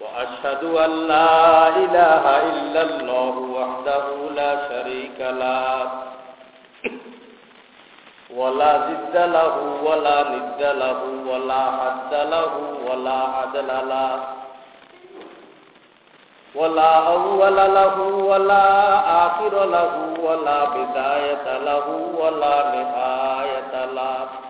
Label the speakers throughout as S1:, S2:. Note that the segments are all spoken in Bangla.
S1: وأشهد أن لا إله إلا الله وحده لا شريك له. ولا ضد له ولا ند له ولا حد له ولا عدل له. ولا أول له ولا آخر له ولا بداية له ولا نهاية له.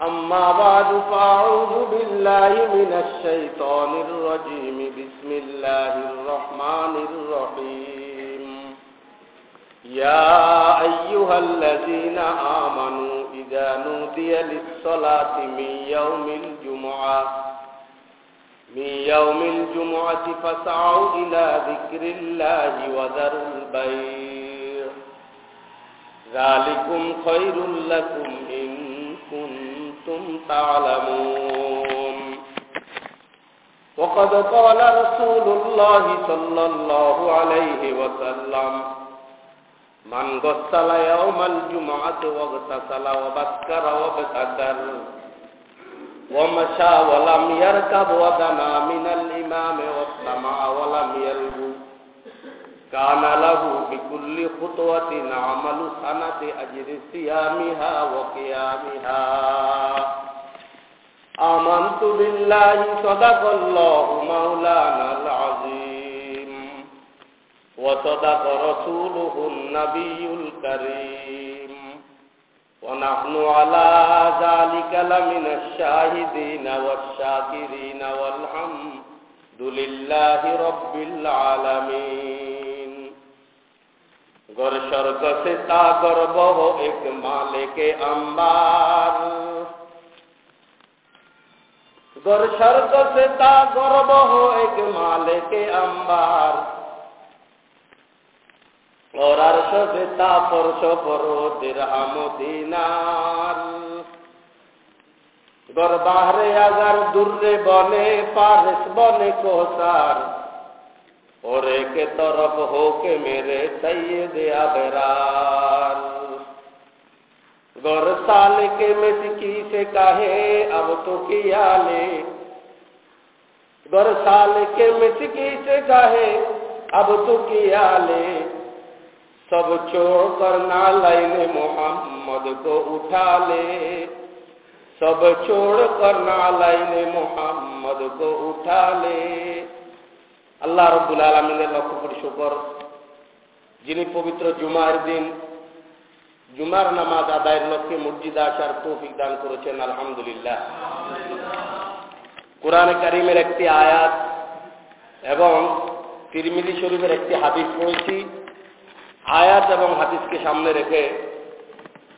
S1: أما بعد فأعوذ بالله من الشيطان الرجيم. بسم الله الرحمن الرحيم. يا أيها الذين آمنوا إذا نودي للصلاة من يوم الجمعة من يوم الجمعة فاسعوا إلى ذكر الله وذروا البيع. ذلكم خير لكم إن تعلمون. وقد قال رسول الله صلى الله عليه وسلم من غسل يوم الجمعة واغتسل وبكر وابتدر ومشى ولم يركب ودنا من الإمام واستمع ولم يلغو كان له بكل خطوة عمل سنة أجر صيامها وقيامها. آمنت بالله صدق الله مولانا العظيم. وصدق رسوله النبي الكريم. ونحن على ذلك لمن الشاهدين والشاكرين والحمد لله رب العالمين. গর স্বর্গ সে তা গর্ব এক মালিকে আম্বার। গর স্বর্গ সে তা গর্ব এক মালিকে আম্বার। ওর সে তা পরস পর দিরহাম দিনার। গর বাহারে আগার দূরে বনে পারস বনে কোসার और एक तरफ़ हो के मेरे सैयद अबरार। गौर साल के मिसकी से कहे, अब तो किया ले। गौर साल के मिसकी से कहे, अब तो किया ले। सब छोड़ कर नालाइन मोहम्मद को उठा ले। सब छोड़ कर नालाइन मोहम्मद को उठा ले। আল্লাহ রব্বুল আলমিনের লক্ষ্য কোটি শুকর। যিনি পবিত্র জুমার দিন, জুমার নামাজ আদায়ের লক্ষ্যে মসজিদ আসার তৌফিক দান করেছেন, আলহামদুলিল্লাহ। কোরআনে কারিমের একটি আয়াত এবং তিরমিলি শরীফের একটি হাদিস পড়েছি। আয়াত এবং হাদিসকে সামনে রেখে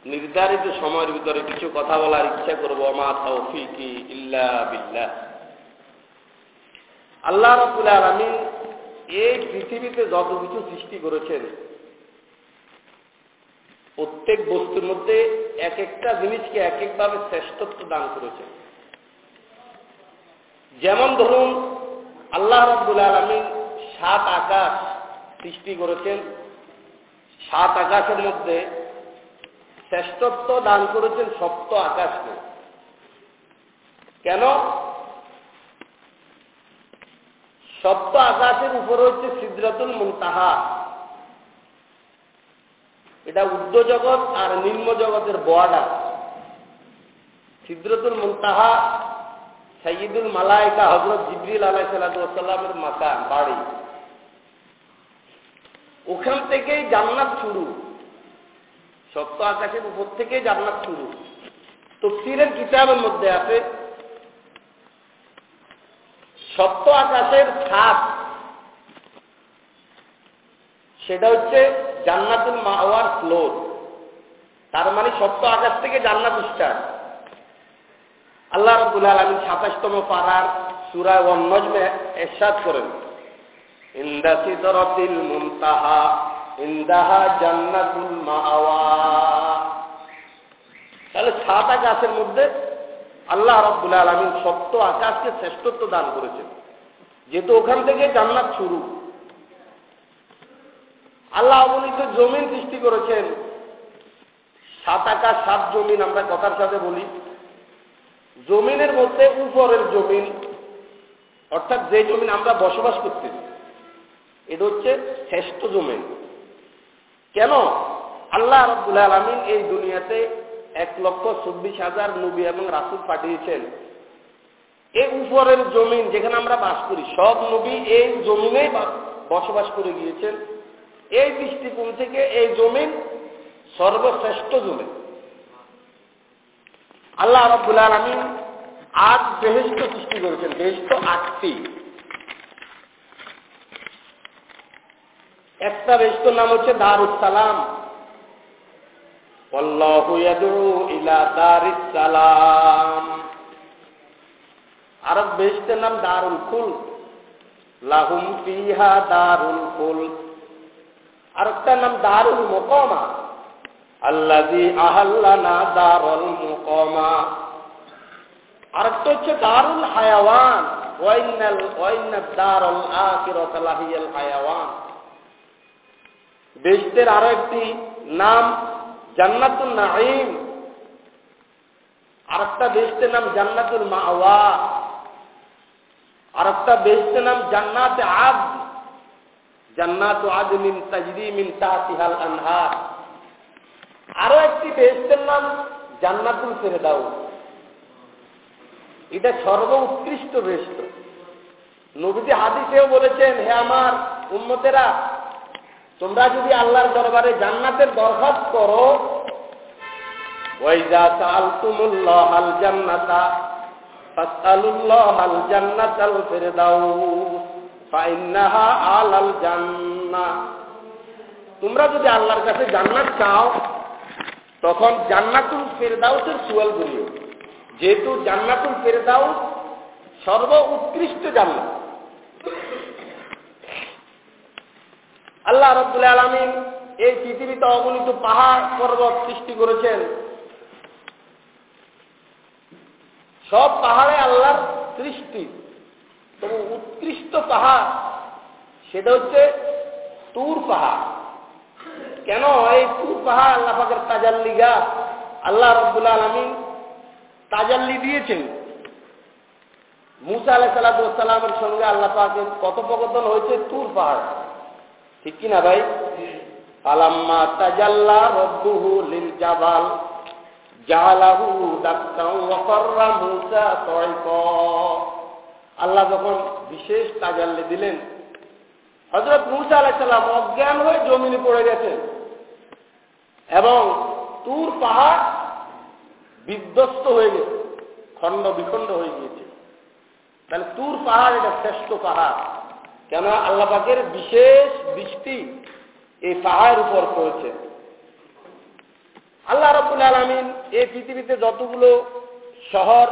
S1: নির্ধারিত সময়ের ভিতরে কিছু কথা বলার ইচ্ছা করব। আমা তৌফিকি ইল্লা বিল্লাহ। আল্লাহ রবুল আলমী এই পৃথিবীতে যত কিছু সৃষ্টি করেছেন, প্রত্যেক বস্তুর মধ্যে এক একটা জিনিসকে এক একভাবে শ্রেষ্ঠত্ব দান করেছেন। যেমন ধরুন, আল্লাহ রব্বুল আলমী সাত আকাশ সৃষ্টি করেছেন। সাত আকাশের মধ্যে শ্রেষ্ঠত্ব দান করেছেন সপ্ত আকাশকে। কেন? সপ্ত আকাশের উপরে হচ্ছে সিদ্ধাতুল মুন্তাহা। এটা উর্ধ্ব জগৎ আর নিম্ন জগতের বর্ডার। সিদ্রতুল মুন্তাহা সঈদুল মালায়কা হজরত জিবরিল আলাই সাল্লামের মাকান বাড়ি। ওখান থেকেই জান্নাত শুরু। সপ্ত আকাশের উপর থেকেই জান্নাত শুরু। তো তফসিলের কিতাবের মধ্যে আছে সপ্ত আকাশের ছাদ সেটা হচ্ছে জান্নাতুল মাওয়ার ফ্লোর। তার মানে সপ্ত আকাশ থেকে জান্নাত স্টার্ট আল্লাহ রবুল আলমী সাতাশতম পাড়ার সুরা ওয়ান্নজমে এরশাদ করেন। ইন্দা সিদরতিল মুনতাহা, ইন্দাহা জান্নাতুল মাওয়া। তাহলে সাত আকাশের মধ্যে আল্লাহ রব্বুল আলমিন সপ্ত আকাশকে শ্রেষ্ঠত্ব দান করেছেন। যেহেতু ওখান থেকে জান্নাত শুরু। আল্লাহ অবনীত জমিন সৃষ্টি করেছেন। সাত আকাশ, সাত জমিন আমরা কথার সাথে বলি। জমিনের মধ্যে উপরের জমিন, অর্থাৎ যে জমিন আমরা বসবাস করতেছি, এটা হচ্ছে শ্রেষ্ঠ জমিন। কেন? আল্লাহ রব্দুল আলমিন এই দুনিয়াতে এক লক্ষ চব্বিশ হাজার নবী এবং রাসুল পাঠিয়েছেন। এই উপরের জমিন যেখানে আমরা বাস করি, সব নবী এই জমিনেই বসবাস করে গিয়েছেন। এই দৃষ্টিকোণ থেকে এই জমিন সর্বশ্রেষ্ঠ জমিন। আল্লাহ রব্বুল আলমিন আট বেহেস্ত সৃষ্টি করেছেন বেহেস্ত আটটি। একটা বেহেস্ত নাম হচ্ছে দারুস সালাম আরব বেহেস্তের নাম দারুল ফুল। লাহুম ফিহা দারুল ফুল। আরেকটার নাম দারুল মোকমা। আল্লাদি আহাল্লানা দারুল মুকমা। আরেকটা হচ্ছে দারুল হায়াওয়ান। ওয়াইনাল ওয়াইনাদ দারুল আখিরাত লাহিয়াল হায়াওয়ান। বেশদের আরও একটি নাম জান্নাতুল নাঈম। আরেকটা বেশদের নাম জান্নাতুল মাওয়া। আরেকটা বেশদের নাম জান্নাত আদ। জান্নাত আদমিন তাজরি মিন তাহতিহাল আনহার। আরও একটি বেহেস্তের নাম জান্নাতুল ফেরেদাউস। এটা সর্ব উৎকৃষ্ট বেহেস্ত নবীজি হাদিসেও বলেছেন, হে আমার উন্মতেরা তোমরা যদি আল্লাহর দরবারে জান্নাতের দরখাস্ত করো, ওয়াইজা সাআলতুমুল্লাহ আল জান্নাতা আল জান্নাতাল ফিরদাউস, ফাইন্নাহা আলাল জান্নাহ তোমরা যদি আল্লাহর কাছে জান্নাত চাও, তখন জান্নাতুল ফেরদাউসের সুয়াল করিও যেহেতু জান্নাতুল ফেরদাউস সর্ব উৎকৃষ্ট জান্নাত আল্লাহ রব্দুল আলমিন এই পৃথিবীতে অগণিত পাহাড় পর্বত সৃষ্টি করেছেন। সব পাহাড়ে আল্লাহর সৃষ্টি। তবে উৎকৃষ্ট পাহাড়, সেটা হচ্ছে তুর পাহাড়। কেন এই তুর পাহাড় আল্লাহ পাকের তাজাল্লি গাছ আল্লাহ রব্বুল আলমিন তাজাল্লি দিয়েছেন। মুসা আলাহ সাল্লামের সঙ্গে আল্লাহ পাকের কথোপকথন হয়েছে তুর পাহাড়। ঠিক কিনা ভাই? আলাম্মা তাজাল্লা রব্বুহু লিল জাবাল, জালাহু দাক্তাও ওয়াকাররা মুসা সাইকা আল্লাহ যখন বিশেষ তাজাল্লি দিলেন হজরত মুসা আলাইসাল্লাম অজ্ঞান হয়ে জমিনে পড়ে গেছেন এবং তুর পাহাড় বিধ্বস্ত হয়ে গেছে, খণ্ড বিখণ্ড হয়ে গিয়েছে। তাহলে তুর পাহাড় এটা শ্রেষ্ঠ পাহাড়। কেন আল্লাহ পাকের বিশেষ দৃষ্টি এই পাহাড়ের উপর পড়েছে। আল্লাহ রবুল আলমিন এই পৃথিবীতে যতগুলো শহর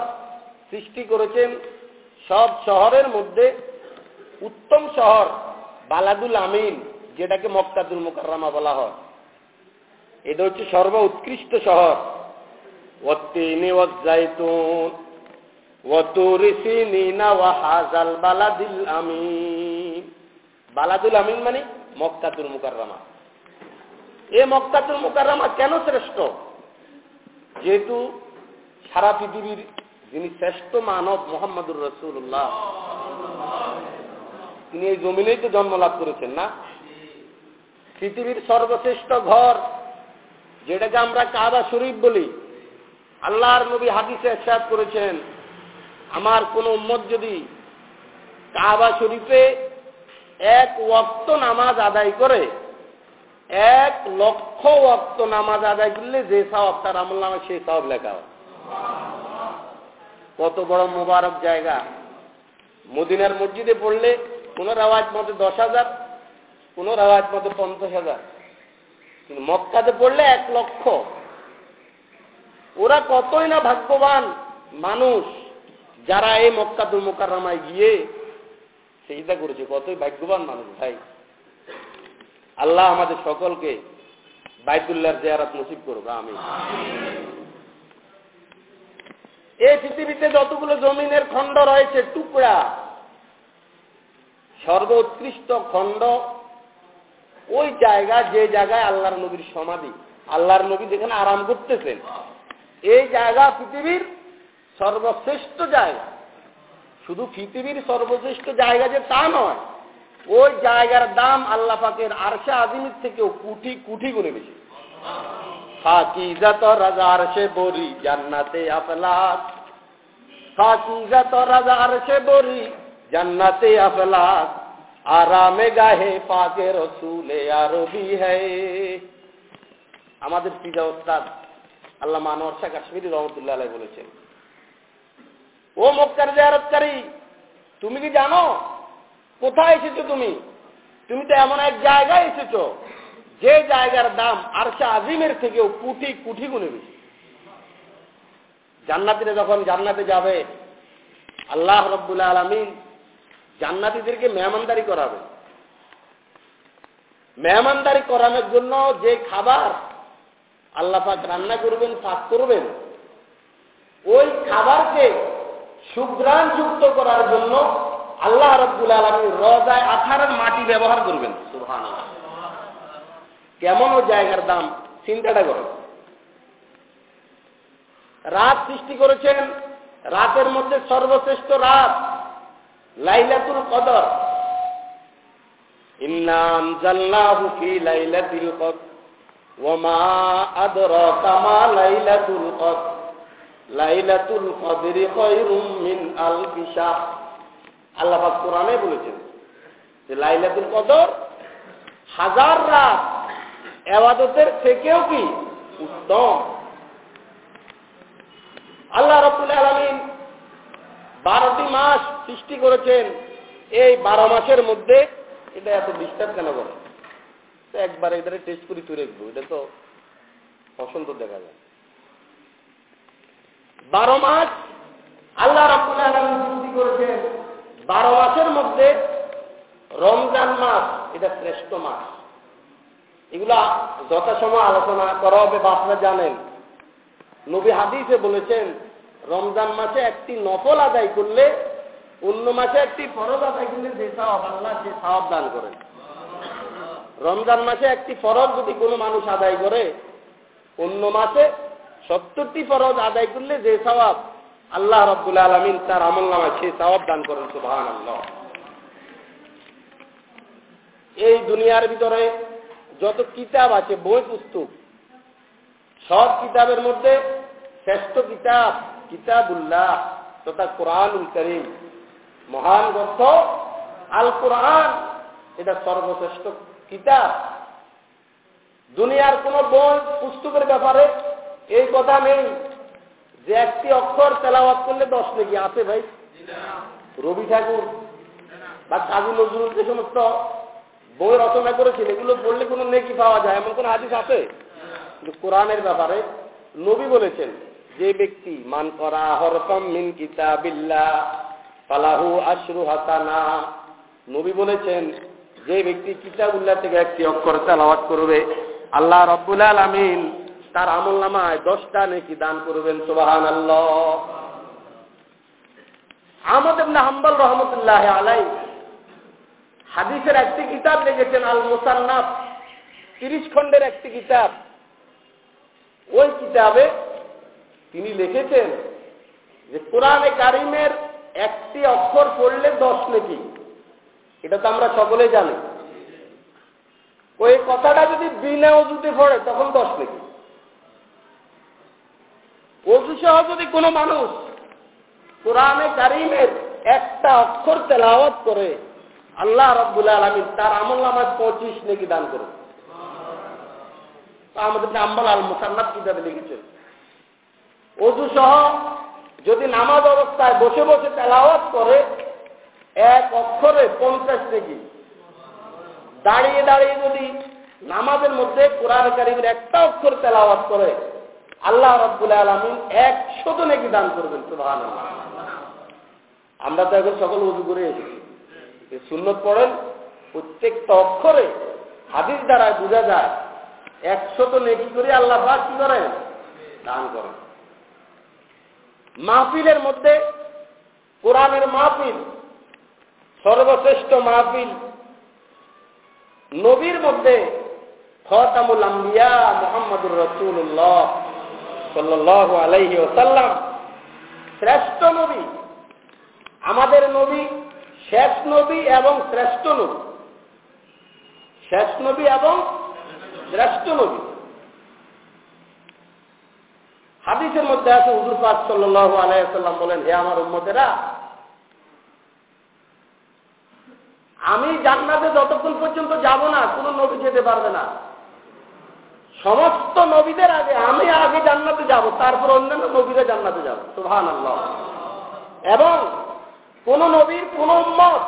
S1: সৃষ্টি করেছেন, সব শহরের মধ্যে উত্তম শহর বালাদুল আমিন, যেটাকে মক্কাদুল মুকাররামা বলা হয়। এটা হচ্ছে সর্ব উৎকৃষ্ট শহর। ওয়াত্তিনি ওয়াজ্জাইতুন। আমিন। বালাদুল আমিন মানে মক্কাতুল মুকাররামা। এ মক্কাতুল মুকাররামা কেন শ্রেষ্ঠ? যেহেতু সারা পৃথিবীর যিনি শ্রেষ্ঠ মানব মোহাম্মদুর রসুল্লাহ তিনি এই জমিনেই তো জন্ম লাভ করেছেন না? পৃথিবীর সর্বশ্রেষ্ঠ ঘর, যেটাকে আমরা কাবা শরীফ বলি, আল্লাহর নবী হাদিসে একসাথ করেছেন আমার কোন উম্মত যদি কাবা শরীফে এক ওয়াক্ত নামাজ আদায় করে, এক লক্ষ ওয়াক্ত নামাজ আদায় করলে যে সাহব তার আমল নামে সেই সাহব লেখা কত বড় মোবারক জায়গা। মদিনার মসজিদে পড়লে কোন রেওয়াজ মতে দশ হাজার, কোন রেওয়াজ মতে পঞ্চাশ হাজার। কিন্তু মক্কাতে পড়লে এক লক্ষ। ওরা কতই না ভাগ্যবান মানুষ। যারা এই মক্কাতুল মোকাররামায় গিয়ে সেইটা করেছে, কতই ভাগ্যবান মানুষ ভাই। আল্লাহ আমাদের সকলকে বাইতুল্লাহর জেয়ারাত নসিব করুক আমি এই পৃথিবীতে যতগুলো জমিনের খণ্ড রয়েছে, টুকরা, সর্বোৎকৃষ্ট খণ্ড, ওই জায়গা, যে জায়গায় আল্লাহর নবীর সমাধি, আল্লাহর নবী যেখানে আরাম করতেছেন, এই জায়গা পৃথিবীর সর্বশ্রেষ্ঠ জায়গা। শুধু পৃথিবীর সর্বশ্রেষ্ঠ জায়গা যে তা নয়, ওই জায়গার দাম আল্লাহ পাকের আরশে আজিমের থেকেও কুঠি কুঠি গুণে বেশি। রাজা আরশে বরি জান্নাতে রাজা আরশে বরি জান্নাতে আরামে গাহে পাকে রসুলে আরবি হ্যায় আমাদের পিজা ওস্তাদ আল্লাহ মানোয়ার শাহ কাশ্মীরি রহমতুল্লাহ বলেছেন ও মক্কার জায়ারতকারী, তুমি কি জানো? কোথায় এসেছ তুমি? তুমি তো এমন এক জায়গায় এসেছ, যে জায়গার দাম আর সে আজিমের থেকেও কুটি কুঠি গুণে বেশি। জান্নাতিরা যখন জান্নাতে যাবে, আল্লাহ রব্বুল আলমিন জান্নাতিদেরকে মেহমানদারি করাবে। মেহমানদারি করানোর জন্য যে খাবার আল্লাহ পাক রান্না করবেন, পাক করবেন, ওই খাবারকে সুগ্রাণ যুক্ত করার জন্য আল্লাহ রব্বুল আলমী রজায় আঠারের মাটি ব্যবহার করবেন। সুহান কেমন ও জায়গার দাম? চিন্তাটা করেন রাত সৃষ্টি করেছেন, রাতের মধ্যে সর্বশ্রেষ্ঠ রাত লাইলাতুল কদর। ইন্নাম জাল্লাহু ফি লাইলাতিল কদর। ওমা আদরাকা মা লাইলাতুল কদর। লাইলাতুল কদরি খায়রুম মিন আলফি শাহ। আল্লাহ পাক কোরআনে বলেছেন যে লাইলাতুল কদর হাজার রাত এবাদতের থেকেও কি উত্তম। আল্লাহ রব্বুল আলমিন বারোটি মাস সৃষ্টি করেছেন। এই বারো মাসের মধ্যে এটা এত ডিস্টার্ব কেন করে একবার এটা টেস্ট করি তুই রেখবো এটা তো পছন্দ দেখা যায়। বারো মাস আল্লাহ রব্বুল আলমিন সৃষ্টি করেছেন। বারো মাসের মধ্যে রমজান মাস, এটা শ্রেষ্ঠ মাস। এগুলা যথাসময় আলোচনা করা হবে বা আপনারা জানেন। নবী হাদিসে বলেছেন, রমজান মাসে একটি নফল আদায় করলে, অন্য মাসে একটি ফরজ আদায় করলে যে সাহাব আল্লাহ, সে সাহাব দান করেন। রমজান মাসে একটি ফরজ যদি কোনো মানুষ আদায় করে, অন্য মাসে সত্তরটি ফরজ আদায় করলে যে সবাব আল্লাহ রব্দুল আলমিন তার আমল নামায় সে সবাব দান করেন সুবাহান এই দুনিয়ার ভিতরে যত কিতাব আছে, বই পুস্তক, সব কিতাবের মধ্যে শ্রেষ্ঠ কিতাব কিতাবুল্লাহ তথা কোরআনুল করিম। মহান গ্রন্থ আল কোরআন এটা সর্বশ্রেষ্ঠ কিতাব। দুনিয়ার কোন বই পুস্তকের ব্যাপারে এই কথা নেই যে একটি অক্ষর তেলাওয়াত করলে দশ নাকি আছে ভাই। রবি ঠাকুর বা কাজী নজরুল যে সমস্ত বই রচনা করেছেন, এগুলো পড়লে কোনো নেকি পাওয়া যায়? এমন কোন হাদিস আছে? কোরআনের ব্যাপারে নবী বলেছেন, যে ব্যক্তি, মান করা হরফম মিন কিতাবিল্লাহ, ফালাহু আশরু হাসানা। নবী বলেছেন, যে ব্যক্তি কিতাবুল্লাহ থেকে একটি অক্ষর তেলাওয়াত করবে, আল্লাহ রব্বুল আলামিন তার আমল নামায় দশটা নাকি দান করবেন সুবাহান আল্লাহ আহমদ ইবনে হাম্বল রহমতুল্লাহ আলাই হাদিসের একটি কিতাব লিখেছেন আল মুসান্নাফ তিরিশ খণ্ডের একটি কিতাব। ওই কিতাবে তিনি লিখেছেন যে, কোরআনে কারিমের একটি অক্ষর পড়লে দশ নাকি। এটা তো আমরা সকলেই জানি। ওই কথাটা যদি বিনা অজুতে পড়ে, তখন দশ নাকি। অজু সহ যদি কোনো মানুষ কোরআনে কারিমের একটা অক্ষর তেলাওয়াত করে, আল্লাহ রব্বুল আলমিন তার আমল নামায় পঁচিশ নাকি দান করুন আমাদের আম্বাল আল মুসান্নাব কিতাবে লিখেছেন অজু সহ যদি নামাজ অবস্থায় বসে বসে তেলাওয়াত করে, এক অক্ষরে পঞ্চাশ নাকি। দাঁড়িয়ে দাঁড়িয়ে যদি নামাজের মধ্যে কোরআন কারিমের একটা অক্ষর তেলাওয়াত করে আল্লাহ রব্বুল আলমিন একশত নাকি দান করবেন সুবাহ আমরা তো এখন সকল উজু করে এসেছি। সুন্নত পড়েন, প্রত্যেকটা অক্ষরে হাদিস দ্বারা বোঝা যায় একশত নেকি করে আল্লাহ পাক কি করেন? দান করেন। মাহফিলের মধ্যে কোরআনের মাহফিল, সর্বশ্রেষ্ঠ মাহফিল, নবীর মধ্যে খতামুল আম্বিয়া মোহাম্মদুর রসুল্লাহ আলাইহি ওসাল্লাম শ্রেষ্ঠ নবী। আমাদের নবী শেষ নবী এবং শ্রেষ্ঠ নবী। শেষ নবী এবং শ্রেষ্ঠ নবী। হাদিসের মধ্যে আছে, হুজুর পাক সাল্লাহ আলাইসাল্লাম বলেন, হে আমার উম্মতেরা, আমি জান্নাতে যতক্ষণ পর্যন্ত যাব না, কোন নবী যেতে পারবে না। সমস্ত নবীদের আগে, আমি আগে জান্নাতে যাব, তারপর অন্যান্য নবীরা জান্নাতে যাব। সুহান আল্লাহ এবং কোন নবীর, কোন উম্মত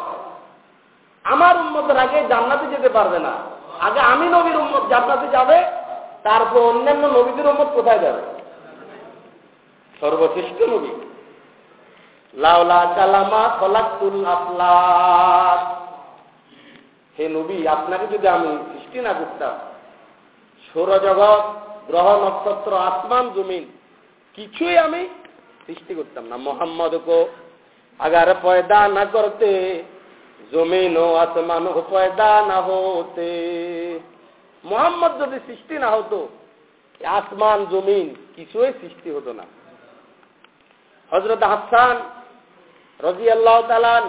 S1: আমার উন্মতের আগে জান্নাতে যেতে পারবে না। আগে আমি নবীর উম্মত জান্নাতে যাবে, তারপর অন্যান্য নবীদের উম্মত কোথায় যাবে? সর্বশ্রেষ্ঠ নবী। লাউলা কালামা ফলাকুল আফলাক। হে নবী, আপনাকে যদি আমি সৃষ্টি না করতাম সৌরজগৎ, গ্রহ, নক্ষত্র, আসমান, জমিন, কিছুই আমি সৃষ্টি করতাম না। মোহাম্মদ কো আগার পয়দা না করতে জমিন ও আসমান হো পয়দা না হতে। মোহাম্মদ যদি সৃষ্টি না হতো, আসমান, জমিন কিছুই সৃষ্টি হতো না। হজরত হাসান রজি আল্লাহ তালান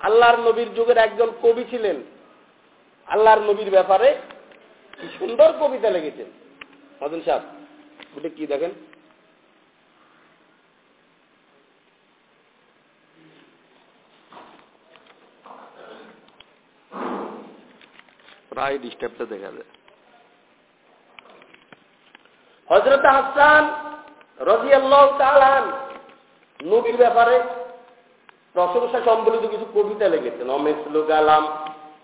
S1: আল্লাহর নবীর যুগের একজন কবি ছিলেন। আল্লাহর নবীর ব্যাপারে কি সুন্দর কবিতা লিখেছেন। মদন সাহেব ওটা কি দেখেন? প্রায় ডিস্টার্বটা দেখা যায়। হজরত হাসান রাজি আল্লাহ তালান নবীর ব্যাপারে প্রশংসা সম্বলিত কিছু কবিতা লিখেছেন। অমেসলু গালাম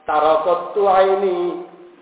S1: তারকত্ব আইনি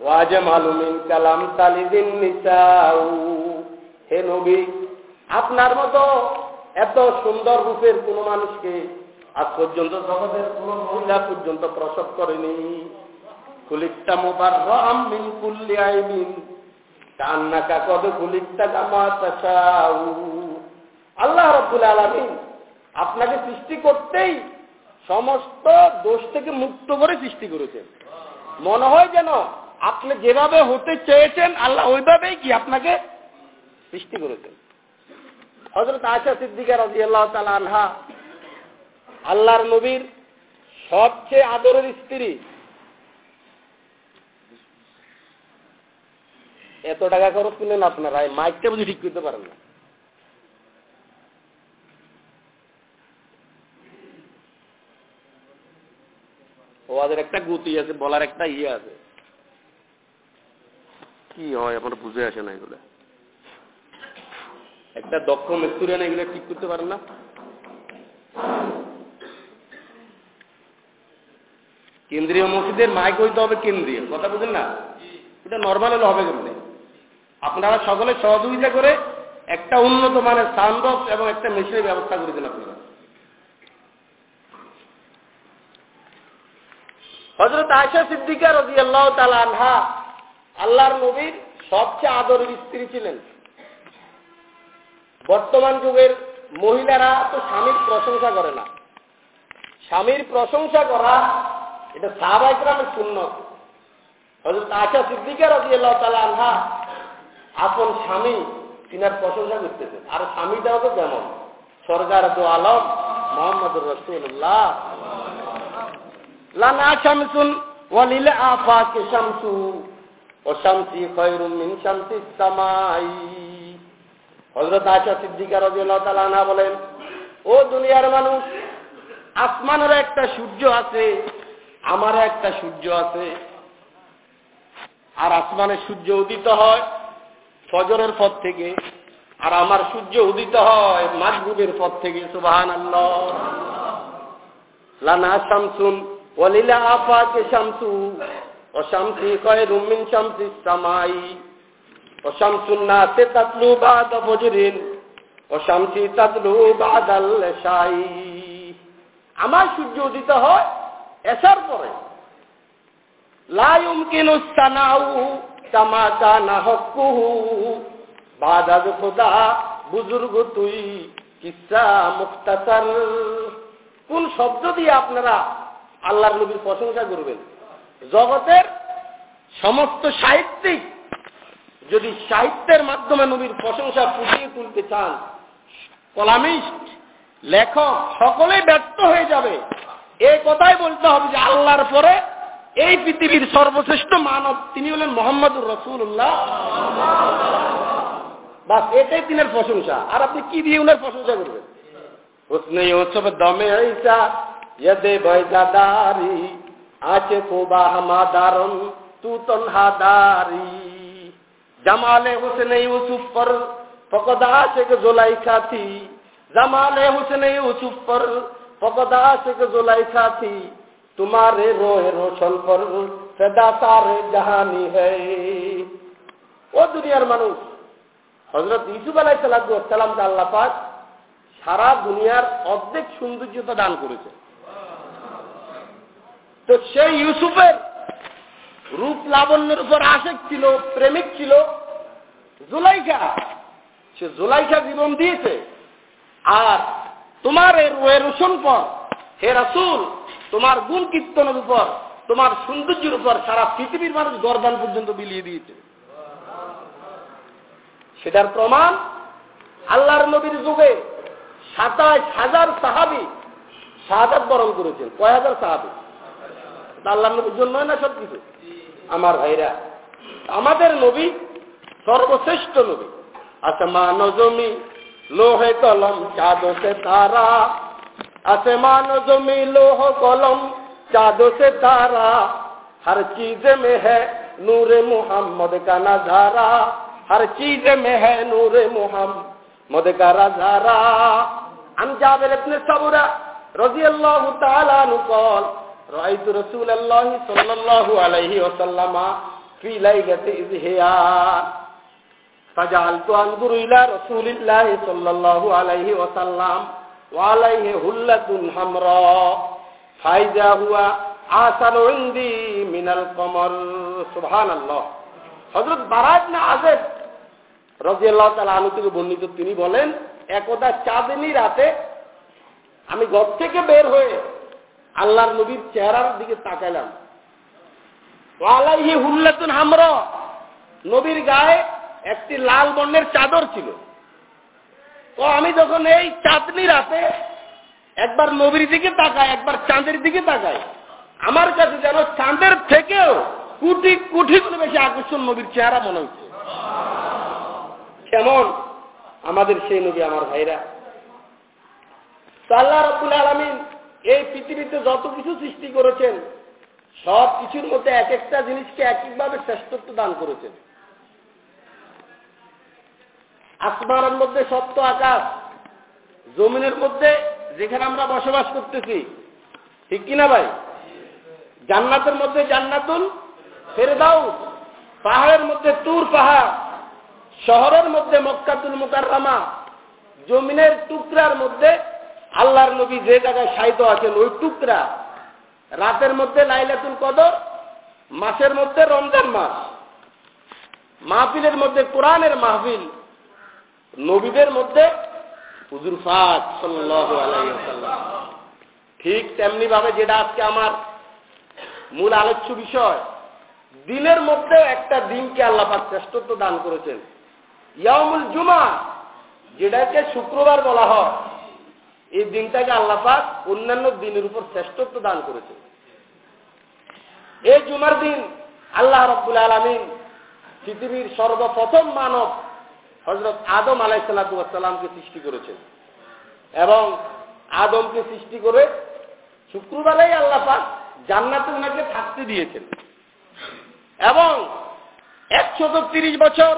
S1: ওয়াজে মালুমিন কালাম তালিদিন নিসাউ। হে নবী, আপনার মতো এত সুন্দর রূপের কোন মানুষকে আজ পর্যন্ত জগতের কোন মহিলা পর্যন্ত প্রসব করেনি। কুলিকটা মোবার মিন কুল্লি আইবিন কান্নাকা কদ কুলিকটা কামা তাসাউ আল্লাহ রব্বুল আলমিন আপনাকে সৃষ্টি করতেই সমস্ত দোষ থেকে মুক্ত করে সৃষ্টি করেছেন। মনে হয় যেন আপনি যেভাবে হতে চেয়েছেন, আল্লাহ ওইভাবেই কি আপনাকে সৃষ্টি করেছেন হজরত আশা সিদ্দিকা রাজি আল্লাহ আনহা, আল্লাহর নবীর সবচেয়ে আদরের স্ত্রী। এত টাকা খরচ করলেন আপনারা, এই মাইকটা বুঝি ঠিক করতে পারেন না। ওদের একটা গতি আছে, বলার একটা ইয়ে আছে। কি হয় আমার বুঝে আসে না এগুলো? একটা দক্ষ মিস্তুরিয়ান এগুলো ঠিক করতে পারেন না? কেন্দ্রীয় মসজিদের মাইক হইতে হবে কেন্দ্রীয় কথা বুঝেন না? এটা নর্মাল হলে হবে কেমনি? আপনারা সকলে সহযোগিতা করে একটা উন্নত মানের সাউন্ড বক্স এবং একটা মেশিনের ব্যবস্থা করে দিন আপনারা। হজরত আয়সা সিদ্দিকা রাজি আল্লাহ আনহা আল্লাহর নবীর সবচেয়ে আদরের স্ত্রী ছিলেন। বর্তমান যুগের মহিলারা তো স্বামীর প্রশংসা করে না। স্বামীর প্রশংসা করা এটা সাহাবাইকরামের শূন্য হজরত আশা সিদ্দিকা রাজি আল্লাহ তালা আনহা আপন স্বামী তিনার প্রশংসা করতেছেন। আর স্বামীটাও তো যেমন সরকার দো আলম মোহাম্মদ রসুল্লাহ লানা শামসুন ওয়ালিল শামসু ও শামসি। খয়রুম মিন শামসি সামাই। হযরত আয়েশা সিদ্দিকা রাদিয়াল্লাহু তাআলা আনহা বলেন, ও দুনিয়ার মানুষ আসমানের একটা সূর্য আছে একটা সূর্য আছে। আর আসমানে সূর্য উদিত হয় ফজরের পর থেকে, আর আমার সূর্য উদিত হয় মাগরিবের পর থেকে, সুবহানাল্লাহ। লানা শামসুন ওয়ালিলা আফাকে শামসু। ও শামসি খয়রুম মিন শামসি সামাই। ও শামসুন নাসে তাতলু বাদা ফজরিন ও শামসি তাতলু বাদাল শাই আমার সূর্য উদিত হয় এসার পরে। লা ইউমকিনু সানাউ কামা কানা হক্কুহু। বাদাজ খোদা বুজুর্গ তুই কিসা মুক্তাসার। কোন শব্দ দিয়ে আপনারা আল্লাহর নবীর প্রশংসা করবেন? জগতের সমস্ত সাহিত্যিক যদি সাহিত্যের মাধ্যমে নবীর প্রশংসা ফুটিয়ে তুলতে চান, কলামিস্ট, লেখক, সকলেই ব্যর্থ হয়ে যাবে। এই কথাই বলতে হবে যে আল্লাহর পরে এই পৃথিবীর সর্বশ্রেষ্ঠ মানব তিনি হলেন মোহাম্মদুর রসুল্লাহ বাস এটাই তিনের প্রশংসা। আর আপনি কি দিয়ে উনার প্রশংসা করবেন? উৎসব দমে ঐসা ইয়ে ভয় দাদারি। আছে কোবাহ হামাদারন তু তনহাদারি জামালে হুসেন ইউসুফ পর, ফকদা আছে জোলাই খাথি থি জামালে হুসেন ইউসুফ পর, ফকদা আছে জোলাই খাথি থি তোমারে রোহে রোশন পর, ফেদা তার জাহানি হে ও দুনিয়ার মানুষ হজরত ইসুফ আলাই সালাম আল্লাহ পাক সারা দুনিয়ার অর্ধেক সৌন্দর্যতা দান করেছে তো সেই ইউসুফের রূপ লাবণ্যের উপর আশেক ছিল, প্রেমিক ছিল, জুলাইখা। সে জুলাইখা জীবন দিয়েছে। আর তোমার এর রোশন পর, হে রাসুল, তোমার গুণ কীর্তনের উপর, তোমার সৌন্দর্যের উপর সারা পৃথিবীর মানুষ গরদান পর্যন্ত বিলিয়ে দিয়েছে। সেটার প্রমাণ আল্লাহর নবীর যুগে সাতাশ হাজার সাহাবি শাহাদ বরণ করেছেন। কয় হাজার সাহাবি? আল্লাহ নবীর জন্য না সব কিছু আমার ভাইরা, আমাদের নবী সর্বশ্রেষ্ঠ নবী। আসমান জমি লোহে কলম, চাঁদো তারা। আসমান জমি লোহ কলম, চাঁদো তারা। हर চিজ মে है নূরে মোহাম্মদ का नजारा हर চিজ মে है নূরে मोहम्मद का नजारा আমি যাবের इतने सबरा رأيت رسول الله صلى الله عليه وسلم في ليلة إذهيان فجعلت أنظر إلى رسول الله صلى الله عليه وسلم وعليه هلة حمراء فإذا هو আসান ইন্দি মিনাল কমর সুবহান আল্লাহ হজরত বারাত না আজেদ রাজি আল্লাহ তালা আনু থেকে বর্ণিত তিনি বলেন একদা চাঁদনি রাতে আমি ঘর থেকে বের হয়ে আল্লাহর নবীর চেহারার দিকে তাকাইলাম। ওয়ালাইহি হুল্লাতুন হামর। নবীর গায়ে একটি লাল বর্ণের চাদর ছিল। তো আমি যখন এই চাঁদনি রাতে একবার নবীর দিকে তাকাই, একবার চাঁদের দিকে তাকাই, আমার কাছে যেন চাঁদের থেকেও কুটি কুটি করে বেশি আকর্ষণ নবীর চেহারা মনে হচ্ছে। কেমন? আমাদের সেই নবী, আমার ভাইরা। আল্লাহ রবুল আলমিন এই পৃথিবীতে যত কিছু সৃষ্টি করেছেন, সব কিছুর মধ্যে এক একটা জিনিসকে এক একভাবে শ্রেষ্ঠত্ব দান করেছেন। আসমানের মধ্যে সপ্ত আকাশ, জমিনের মধ্যে যেখানে আমরা বসবাস করতেছি, ঠিক কিনা ভাই? জান্নাতের মধ্যে জান্নাতুল দাও পাহাড়ের মধ্যে তুর পাহাড়, শহরের মধ্যে মক্কাতুল মুকাররামা, জমিনের টুকরার মধ্যে আল্লাহর নবী যে জায়গায় সাহিত্য আছেন, ওই টুকরা রাতের মধ্যে লাইলাতুল কদর, মাসের মধ্যে রমজান মাস, মাহফিলের মধ্যে কোরআনের মাহফিল, নবীদের মধ্যে হুজুর ঠিক তেমনি ভাবে যেটা আজকে আমার মূল আলোচ্য বিষয়, দিনের মধ্যে একটা দিনকে আল্লাহ পাক শ্রেষ্ঠত্ব দান করেছেন। ইয়ামুল জুমা, যেটাকে শুক্রবার বলা হয়। এই দিনটাকে আল্লাহ পাক অন্যান্য দিনের উপর শ্রেষ্ঠত্ব দান করেছে। এই জুমার দিন আল্লাহ রব্বুল আলমিন পৃথিবীর সর্বপ্রথম মানব হজরত আদম আলাই সাল্লাতামকে সৃষ্টি করেছেন এবং আদমকে সৃষ্টি করে শুক্রবারেই আল্লাহ পাক জান্নাতে ওনাকে থাকতে দিয়েছেন। এবং একশত বছর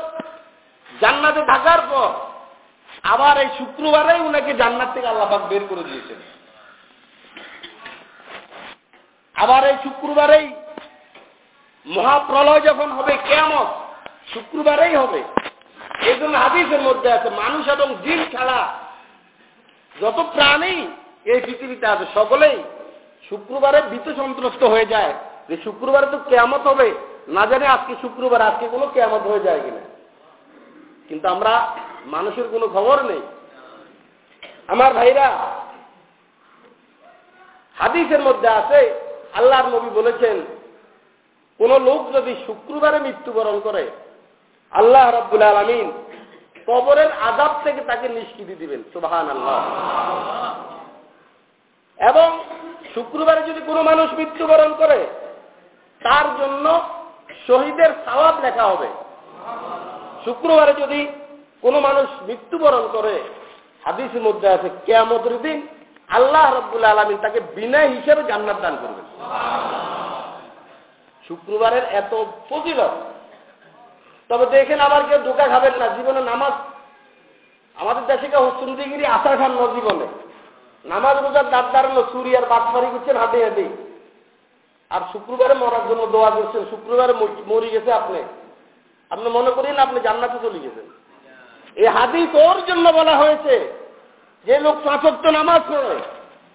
S1: জান্নাতে থাকার পর আবার এই শুক্রবারেই উনাকে জান্নাত থেকে আল্লাহাক বের করে দিয়েছেন। আবার এই শুক্রবারেই মহাপ্রলয় যখন হবে কেমন শুক্রবারেই হবে। এই জন্য হাদিসের মধ্যে আছে, মানুষ এবং জিন ছাড়া যত প্রাণী এই পৃথিবীতে আছে, সকলেই শুক্রবারে ভীত সন্ত্রস্ত হয়ে যায়। যে শুক্রবারে তো কেয়ামত হবে, না জানে আজকে শুক্রবার, আজকে কোনো কেয়ামত হয়ে যায় কিনা। কিন্তু আমরা মানুষের কোনো খবর নেই। আমার ভাইরা, হাদিসের মধ্যে আছে, আল্লাহর নবী বলেছেন, কোন লোক যদি শুক্রবারে মৃত্যুবরণ করে, আল্লাহ রব্বুল আলমিন কবরের আদাব থেকে তাকে নিষ্কৃতি দিবেন সুবাহান আল্লাহ এবং শুক্রবারে যদি কোনো মানুষ মৃত্যুবরণ করে, তার জন্য শহীদের সওয়াব লেখা হবে। শুক্রবারে যদি কোনো মানুষ মৃত্যুবরণ করে, হাদিসের মধ্যে আছে, কেয়ামতের দিন আল্লাহ রব্বুল আলমিন তাকে বিনা হিসেবে জান্নাত দান করবেন। শুক্রবারের এত ফজিলত। তবে দেখেন আবার কেউ ধোকা খাবেন না, জীবনে নামাজ, আমাদের দেশে কেউ হসুন্দিগিরি আশা খান না জীবনে। নামাজ রোজার দাঁত দাঁড়ানো সুরিয়ার বাতমারি করছেন হাঁটে হাঁটে আর শুক্রবারে মরার জন্য দোয়া করছেন, শুক্রবারে মরি গেছে আপনি। আপনি মনে করেন আপনি জান্নাতে চলে গেছেন। এই হাদিস ওর জন্য বলা হয়েছে, যে লোক পাঁচক্ত নামাজ পড়ে,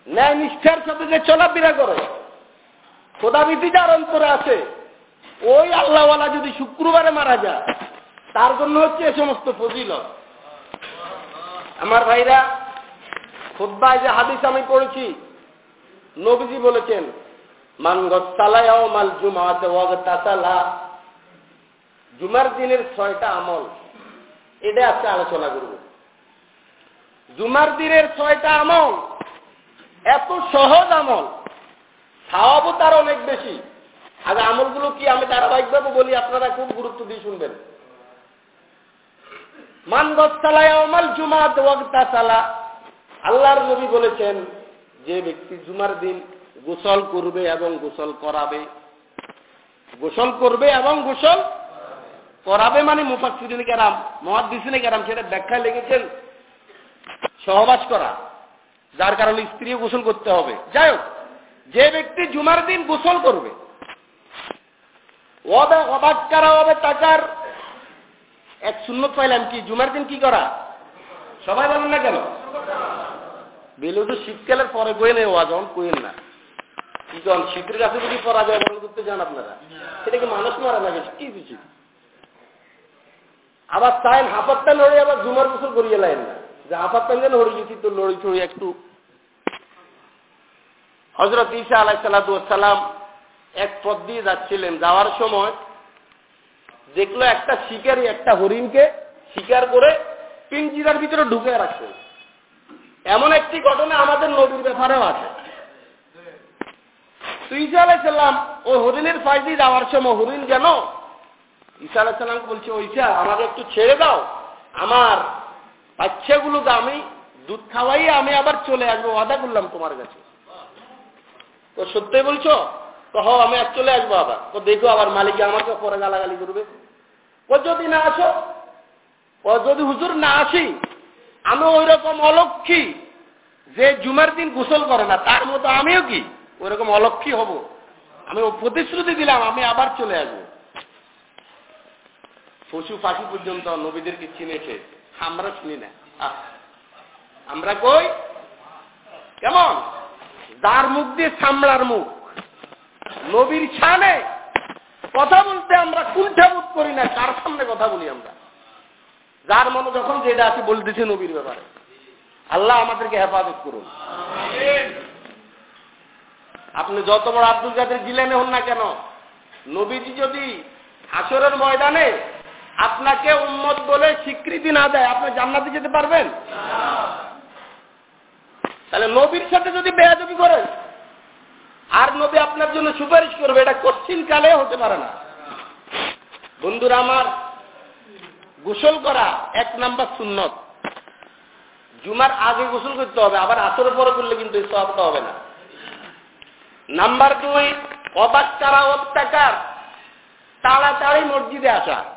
S1: ন্যায় নিষ্ঠার সাথে যে চলাফেরা করে, খোদাবিধি যার অন্তরে আছে, ওই আল্লাহওয়ালা যদি শুক্রবারে মারা যায়, তার জন্য হচ্ছে এ সমস্ত ফজিলত। আমার ভাইরা, খুদ্ায় যে হাদিস আমি পড়েছি, নবীজি বলেছেন, মান গসালায়াও মাল জুমাতে জুমার দিনের ছয়টা আমল। এটা আজকে আলোচনা করব। জুমার দিনের ছয়টা আমল এত সহজ আমল খাওয়াবো তার অনেক বেশি। আগে আমলগুলো কি আমি ধারাবাহিকভাবে বলি, আপনারা খুব গুরুত্ব দিয়ে শুনবেন। মান গসালায় আমাল জুমাত ওয়াগতাসালা আল্লাহর নবী বলেছেন, যে ব্যক্তি জুমার দিন গোসল করবে এবং গোসল করাবে, গোসল করবে এবং গোসল করাবে মানে মুফাসিরিন কেরাম মহাদিসিনে কেরাম, সেটা ব্যাখ্যায় লেগেছেন সহবাস করা, যার কারণে স্ত্রীও গোসল করতে হবে। যাই হোক, যে ব্যক্তি জুমার দিন গোসল করবে ওবে অবাক করা হবে টাকার এক শূন্য পাইলাম কি, জুমার দিন কি করা? সবাই বলেন না কেন? বেলু তো শীতকালের পরে গয়ে নেই ওয়া যখন কইেন না। কি শীতের কাছে যদি পরা যায় বরং করতে যান আপনারা। সেটা কি মানুষ মারা লাগে কি কিছু আবার চাইন হাফাতটা লড়ে আবার জুমার গোসল করিয়ে লাইন না। যে হাফাতটা যেন হড়ে গেছি তো লড়ি ছড়ি একটু। হজরত ঈসা আলাহ সাল্লাম এক পথ দিয়ে যাচ্ছিলেন। যাওয়ার সময় দেখল একটা শিকারি একটা হরিণকে শিকার করে পিঞ্জিরার ভিতরে ঢুকে রাখছে। এমন একটি ঘটনা আমাদের নবীর ব্যাপারেও আছে। ঈসা আলাইসাল্লাম ওই হরিণের ফাইদি যাওয়ার সময় হরিণ যেন ঈসা আলাইসাল্লাম বলছে ও ঈশা আমাকে একটু ছেড়ে দাও। আমার বাচ্চাগুলোকে আমি দুধ খাওয়াই আমি আবার চলে আসব, ওয়াদা করলাম তোমার কাছে। তো সত্যি বলছো? কহ আমি আর চলে আসব আবার। তো দেখো আবার মালিক আমাকে পরে গালাগালি করবে। ও যদি না আসো, ও যদি হুজুর না আসি, আমি ওই রকম অলক্ষী যে জুমার দিন গোসল করে না, তার মতো আমিও কি? ওই রকম অলক্ষী হব। আমি প্রতিশ্রুতি দিলাম, আমি আবার চলে আসব। পশু পাখি পর্যন্ত নবীদেরকে চিনেছে। আমরা চিনি না। আমরা কই? কেমন? যার মুখ দিয়ে সামলার মুখ। নবীর ছানে কথা বলতে আমরা কুণ্ঠাবোধ করি না, কার সামনে কথা বলি আমরা? যার মনে যখন যেটা আছে বলতেছে নবীর ব্যাপারে। আল্লাহ আমাদেরকে হেফাজত করুন। আপনি যত বড় আব্দুল কাদের জিলানে হন না কেন, নবীজি যদি আসরের ময়দানে আপনাকে উম্মত বলে স্বীকৃতি না দেয়, আপনি জান্নাতে যেতে পারবেন? তাহলে নবীর সাথে যদি বেয়াদবি করেন, আর নবী আপনার জন্য সুপারিশ করবে, এটা কশ্চিন কালে হতে পারে না। বন্ধুরা, আমার গোসল করা এক নাম্বার সুন্নত। জুমার আগে গোসল করতে হবে, আবার আসরের পরে করলে কিন্তু সবটা হবে না। নাম্বার দুই, অবাক তারা অত্যাকার তাড়াতাড়ি মসজিদে আসা।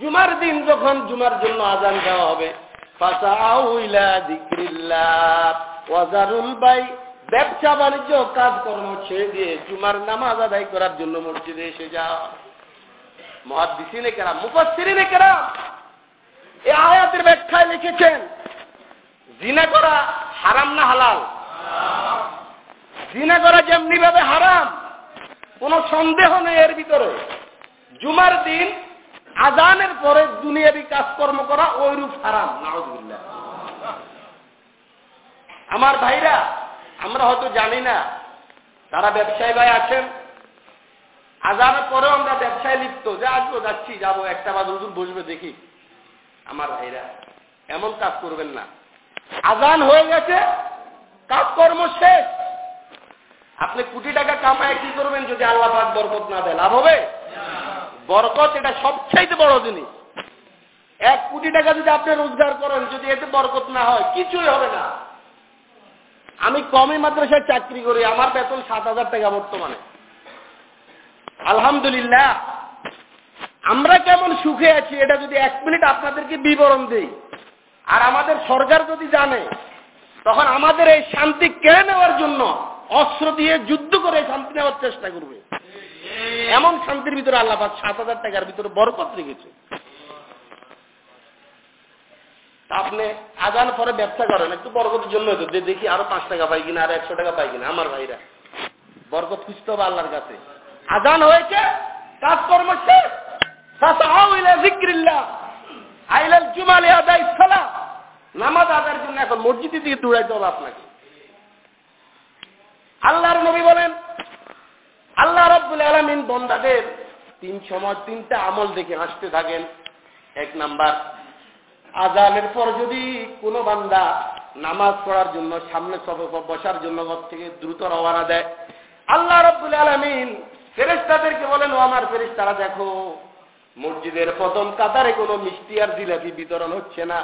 S1: জুমার দিন যখন জুমার জন্য আজান দেওয়া হবে ব্যবসা বাণিজ্য, কাজকর্ম ছেড়ে দিয়ে জুমার নামাজ আদায় করার জন্য মসজিদে এসে যাও। মহাদিসিনে কেরাম, মুফাসসিরিনে কেরাম এই আয়াতের ব্যাখ্যায় লিখেছেন, জিনা করা হারাম না হালাল? জিনা করা যেমনি ভাবে হারাম, কোন সন্দেহ নেই এর ভিতরে। জুমার দিন আজানের পরে দুনিয়াবি কাজকর্ম করা ওইরূপ হারাম, নাউজুবিল্লাহ। আমার ভাইরা, আমরা হয়তো জানি না তারা ব্যবসায়ী ভাই আছেন, আজানের পরেও আমরা ব্যবসায় লিপ্ত, যে আসব যাচ্ছি, যাব, একটা বা দুজন বসবে দেখি। আমার ভাইরা, এমন কাজ করবেন না। আজান হয়ে গেছে, কাজকর্ম শেষ। আপনি কোটি টাকা কামায় কি করবেন যদি আল্লাহ পাক বরকত না দেয়, লাভ হবে? বরকত এটা সবচাইতে বড় জিনিস। এক কোটি টাকা যদি আপনি রোজগার করেন, যদি এতে বরকত না হয়, কিছুই হবে না। আমি কমই মাদ্রাসায় চাকরি করি, আমার বেতন সাত হাজার টাকা বর্তমানে। আলহামদুলিল্লাহ, আমরা কেমন সুখে আছি, এটা যদি এক মিনিট আপনাদেরকে বিবরণ দিই। আর আমাদের সরকার যদি জানে, তখন আমাদের এই শান্তি কেড়ে নেওয়ার জন্য অস্ত্র দিয়ে যুদ্ধ করে শান্তি নেওয়ার চেষ্টা করবে। এমন শান্তির ভিতরে আল্লাহ সাত হাজার টাকার ভিতরে বরকত রেখেছে। আপনি আজান পরে ব্যবসা করেন, একটু বরকতের জন্য দেখি আরও পাঁচ টাকা পাই কিনা, আর একশো টাকা পাই কিনা, আমার ভাইরা। বরকত খুঁজতে হবে আল্লাহর কাছে। আজান হয়েছে, কাজকর্ম শেষ। নামাজ আদায়ের জন্য এখন মসজিদে দিয়ে দৌড়াইতে হবে আপনাকে। আল্লাহর নবী বলেন আল্লাহ রব্বুল আলমিন বন্দাদের তিন সময় তিনটা আমল দেখে হাসতে থাকেন। এক নাম্বার আজানের পর যদি কোনো বান্দা নামাজ পড়ার জন্য, সামনে বসার জন্য ঘর থেকে দ্রুত রওয়ানা দেয়, আল্লাহ রব্বুল আলমিন ফেরেস্তাদেরকে বলেন, ও আমার ফেরেস্তারা দেখো, মসজিদের প্রথম কাতারে কোনো মিষ্টি আর জিলাপি বিতরণ হচ্ছে না,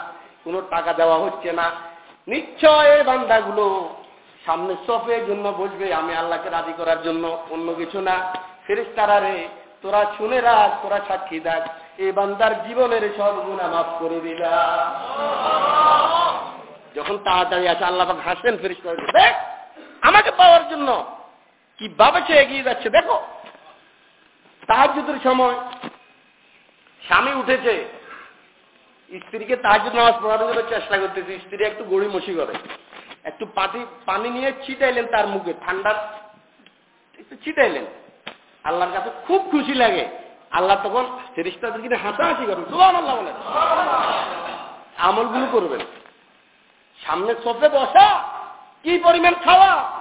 S1: কোনো টাকা দেওয়া হচ্ছে না। নিশ্চয় এই বান্দাগুলো সামনে সফের জন্য বসবে, আমি আল্লাহকে রাজি করার জন্য অন্য কিছু না। ফেরিস্তারা রে, তোরা শুনে রাখ, তোরা সাক্ষী দেখ। এই বান্দার জীবনের সব গুণা মাফ করে দিলা। যখন তাড়াতাড়ি আছে আল্লাহ হাসেন ফেরিস্তা দেখ, আমাকে পাওয়ার জন্য কি ভাবে সে এগিয়ে যাচ্ছে, দেখো। তাহাজুদের সময় স্বামী উঠেছে, স্ত্রীকে তাহাজুদ নামাজ পড়ানোর জন্য চেষ্টা করতেছে, স্ত্রী একটু গড়ি মশি করে। একটু পাটি পানি নিয়ে ছিটাইলেন তার মুখে, ঠান্ডা একটু ছিটাইলেন। আল্লাহর কাছে খুব খুশি লাগে। আল্লাহ তখন ফেরিস্তাদের কিনে হাসাহাসি করবেন সুবান আল্লাহ বলেন আমলগুলো করবেন। সামনে সফে বসা, কি পরিমাণ খাওয়া?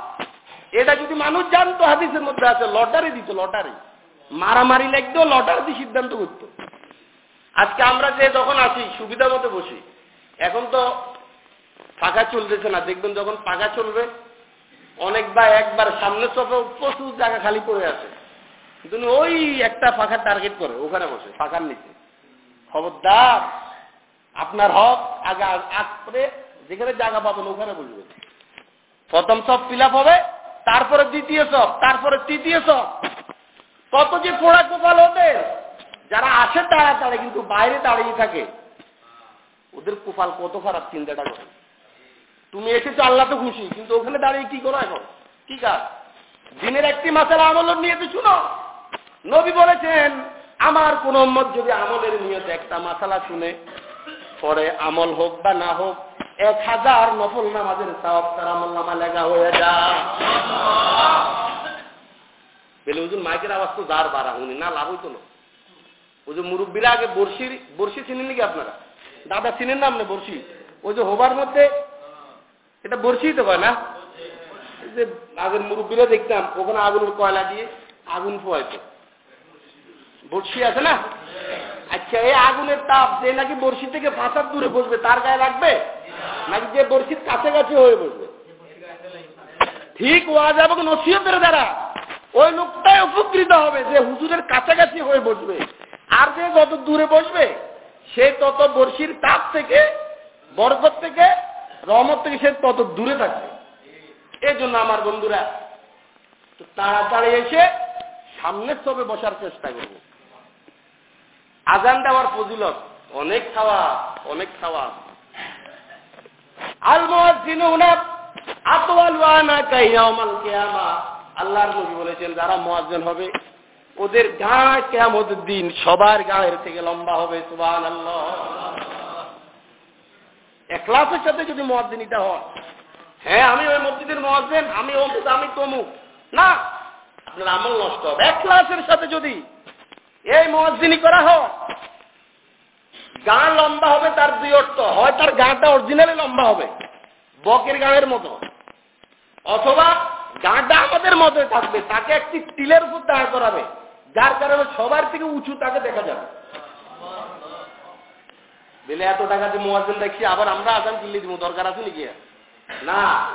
S1: এটা যদি মানুষ জানতো, হাদিসের মধ্যে আছে, লটারি দিত, লটারি। মারামারি লাগতো, লটারি সিদ্ধান্ত করতো। আজকে আমরা যে যখন আসি সুবিধা মতো বসি। এখন তো পাখা চলতেছে না, দেখবেন যখন পাখা চলবে অনেকবার একবার সামনে সফে প্রচুর জায়গা খালি পড়ে আছে। কিন্তু ওই একটা পাখা টার্গেট করে, ওখানে বসে, পাখার নিচে। খবরদার, আপনার হক, আগে করে যেখানে জায়গা পাবেন, ওখানে বসবে প্রথম সব ফিল হবে, তারপরে দ্বিতীয় সব, তারপরে তৃতীয় সব। কত যে পোড়া কপাল ওদের আসে তাড়াতাড়ি কিন্তু বাইরে দাঁড়িয়ে থাকে। ওদের কোপাল কত খারাপ চিন্তাটা করে। তুমি এসেছ আল্লাহ তো খুশি, কিন্তু ওখানে দাঁড়িয়ে কি করো এখন? কি কাজ? দিনের একটি মাসালা আমল নিয়ে তো শুনো। নবী বলেছেন, আমার কোন মত যদি আমলের নিয়তে একটা মাসালা শুনে, পরে আমল হোক বা না হোক, এক হাজার নফল নামাজের সাহব তার আমল নামা লেখা হয়ে যা বেলে ওজন মাইকের আওয়াজ তো যার বাড়া, উনি না লাভ হইতো না। ওই যে মুরব্বীরা আগে বর্ষির বর্ষি চিনেন নাকি আপনারা? দাদা চিনেন না আপনি বর্ষি ওই যে হোবার মধ্যে এটা বর্ষি তো কয় না যে আগের মুরব্বীরা দেখতাম ওখানে আগুনের কয়লা দিয়ে আগুন ফোয়াইতো বর্ষি আছে না? আচ্ছা এই আগুনের তাপ যে নাকি বর্ষি থেকে ফাঁসার দূরে বসবে, তার গায়ে লাগবে? নাকি যে বর্ষির কাছাকাছি হয়ে বসবে? ঠিক ওয়াজ এবং নসিহতের দ্বারা ওই লোকটাই উপকৃত হবে যে হুজুরের কাছাকাছি হয়ে বসবে। আর যে যত দূরে বসবে, সে তত বর্ষির তাপ থেকে বরকত থেকে রহমত থেকে সে তত দূরে থাকবে। এই জন্য আমার বন্ধুরা তাড়াতাড়ি এসে সামনের সবে বসার চেষ্টা করব। আজান দেওয়ার ফজিলত, অনেক খাওয়া অনেক খাওয়া। আল্লাহর বলেছেন, যারা মুয়াজ্জিন হবে, ওদের গা কিয়ামতের দিন সবার গায়ের থেকে লম্বা হবে এখলাসের সাথে যদি মুয়াজ্জিনিটা হয় হ্যাঁ আমি ওই মসজিদের মহাজেন আমি অমুক আমি তমুক না, আপনার আমল নষ্ট হবে। এক ক্লাসের সাথে যদি এই মহাজিনী করা হয়, গা লম্বা হবে তার দুই অর্থ। হয় তার গাটা অরিজিনালি লম্বা হবে, বকের গাঁয়ের মতো। অথবা গাঁটা আমাদের মতো থাকবে, তাকে একটি টিলের উপর দাঁড় করাবে, যার কারণে সবার থেকে উঁচু তাকে দেখা যাবে। বেলে এত টাকা দিয়ে মোয়াজিন দেখছি আবার আমরা আজান কিনলে দিব, দরকার আছে নাকি? না।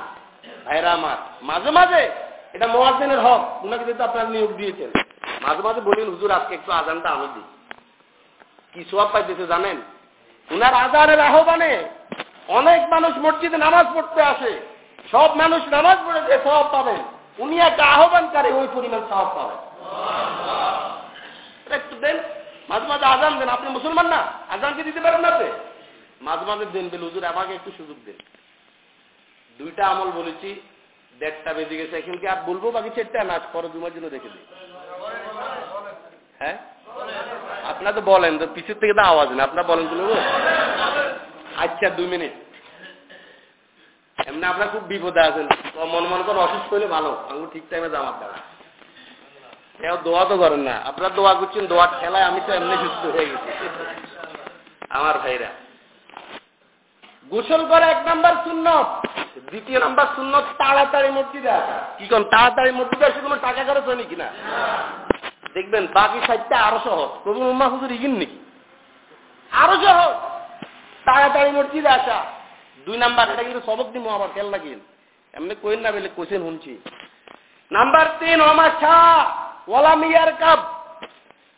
S1: ভাইরা আমার, মাঝে মাঝে, এটা মোয়াজিনের হক, উনাকে যেহেতু আপনার নিয়োগ দিয়েছেন। মাঝে মাঝে বলিন হুজুর, আজকে একটু আজানটা আমি দিই। কি সোয়াব পাইতেছে জানেন? উনার আজানের আহ্বানে অনেক মানুষ মসজিদে নামাজ পড়তে আসে। সব মানুষ নামাজ পড়েছে সব পাবেন। উনি একটা আহ্বানকারী, ওই পরিমাণ সব পাবেন। একটু দেন। মাঝে মাঝে আজান দেন, আপনি মুসলমান না? আজানকে দিতে পারেন না আপনি? মাঝে মাঝে দেন বেল, হুজুর, আমাকে একটু সুযোগ দেন। দুইটা আমল বলেছি, দেড়টা বেজে গেছে, এখন কি আর বলব? বাকি চারটা নাচ পরে দুমার জন্য দেখে দিই। হ্যাঁ? আপনার তো বলেন, তো পিছের থেকে তো আওয়াজ নেই। আপনার বলেন তো আচ্ছা দুই মিনিট। এমনি আপনার খুব বিপদে আছেন। মনে মনে করেন অসুস্থ হলে ভালো আমি ঠিক টাইমে জামার দ্বারা কেউ দোয়া তো করেন না। আপনার দোয়া করছেন দোয়ার খেলায় আমি তো এমনি সুস্থ হয়ে গেছি। আমার ভাইরা। গোসল করে এক নাম্বার শূন্য দ্বিতীয় নাম্বার শূন্য তাড়াতাড়ি মসজিদে কি কোন তাড়াতাড়ি মসজিদে আসে, কোনো টাকা খরচ হয়নি কিনা? দেখবেন, বাকি সাইডটা আরও সহজ। প্রভু উম্মা হুজুর ইগিন নাকি আরও সহজ। তাড়াতাড়ি মসজিদে আসা। দুই নাম্বার এটা কিন্তু সবক দিব আবার খেয়াল রাখিন এমনি কইন না বলে কোশ্চেন শুনছি নাম্বার তিন আমার ওলা মিয়ার কাপ।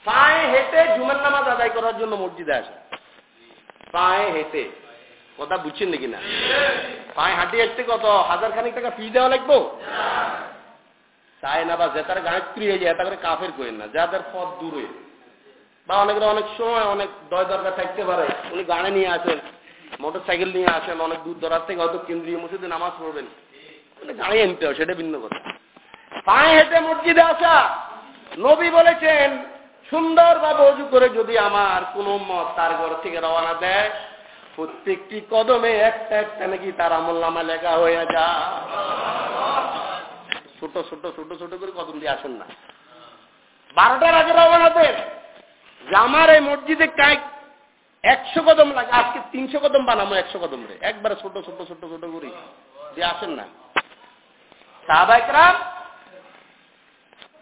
S1: পায়ে হেঁটে জুমের নামাজ আদায় করার জন্য মসজিদে আসা। পায়ে হেঁটে। কথা বুঝছেন নাকি না? পায়ে হাঁটি আসতে কত? হাজার খানিক টাকা ফি দেওয়া লাগবো? চায় না বা জেতার গায়ত্রী হয়ে যায় করে কাফের করেন না। যাদের পথ দূরে বা অনেকের অনেক সময় অনেক দয় দরকার থাকতে পারে। উনি গানে নিয়ে আসেন মোটর সাইকেল নিয়ে আসেন, অনেক দূর দরাজ থেকে হয়তো কেন্দ্রীয় মসজিদে নামাজ পড়বেন। গাড়ি আনতে হবে সেটা ভিন্ন কথা। পায়ে হেঁটে মসজিদে আসা। নবী বলেছেন সুন্দরভাবে অজু করে যদি আমার কোন মত তার ঘর থেকে রওনা দেয়, প্রত্যেকটি কদমে একটা একটা নাকি তার আমল নামা লেখা হয়ে যা ছোট ছোট ছোট ছোট করে কদম দিয়ে আসেন না। বারোটার আগে রওনা দেন। যে আমার এই মসজিদে কাইক একশো কদম লাগে, আজকে তিনশো কদম বানাবো একশো কদম রে। একবারে ছোট ছোট ছোট ছোট করি। দিয়ে আসেন না। সাহবাইকরাম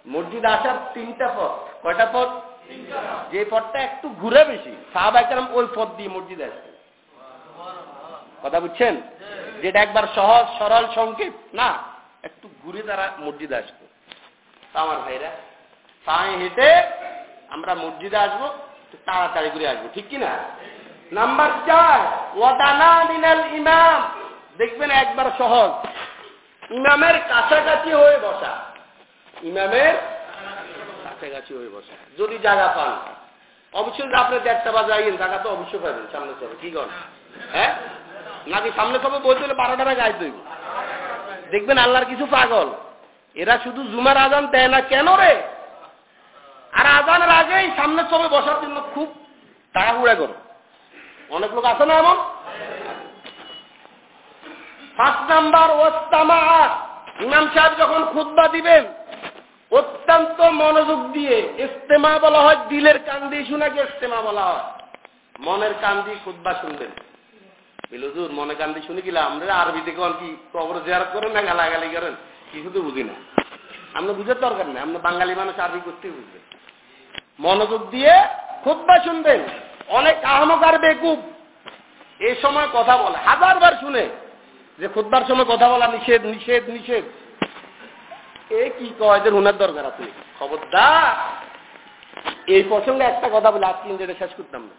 S1: মসজিদ আসার তিনটা পথ। কয়টা পথ? যে পথটা একটু ঘুরে বেশি। সাহবাইকরাম ওই পথ দিয়ে মসজিদে আসছে কথা বুঝছেন? যেটা একবার সহজ, সরল, সংক্ষেপ, না, একটু ঘুরে তারা মসজিদে আসতো। আমার ভাইরা, পায়ে হেঁটে আমরা মসজিদে আসব তাড়াতাড়ি করে আসব, ঠিক কিনা? নাম্বার চার, ওয়াদানা মিনাল ইমাম। দেখবেন একবার সহজ। ইমামের কাছাকাছি হয়ে বসা। ইমামের কাছাকাছি হয়ে বসা। যদি জায়গা পান। অবশ্যই যে আপনি দেড়টা বাজে আইন টাকা তো অবশ্যই পাবেন সামনে সবে কি করেন হ্যাঁ? নাকি সামনে সবে বলতে হলে বারোটার আগে আইতে হইব? দেখবেন আল্লাহর কিছু পাগল। এরা শুধু জুমার আজান দেয় না, কেন রে? আর আজানের আগেই সামনে সবে বসার জন্য খুব তাড়াহুড়া করে। অনেক লোক আছে না এমন? ফার্স্ট নাম্বার ওস্তামা ইমাম সাহেব যখন খুদ্া দিবেন অত্যন্ত মনোযোগ দিয়ে ইস্তেমা বলা হয়, দিলের কান দিয়ে শোনাকে ইস্তেমা বলা হয়? মনের কান দিয়ে খুদ্া শুনবেন। বিলুজুর মনে কান দিয়ে শুনি গেলাম আমরা আরবিতে কোন কি কবর জিয়ারত করেন না, গালাগালি করেন? কিছু তো বুঝি না। আমরা বুঝার দরকার নেই, আমরা বাঙালি মানুষ আরবি করতে বুঝবেন মনোযোগ দিয়ে খুদ্া শুনবেন। অনেক আহমকার বেকুব এই সময় কথা বলে। হাজারবার শুনে যে খুদ্বার সময় কথা বলা নিষেধ নিষেধ নিষেধ। কি কয় যে উনার দরকার খবরদার! এই প্রসঙ্গে একটা কথা বলে, আজকে শেষ করতাম না।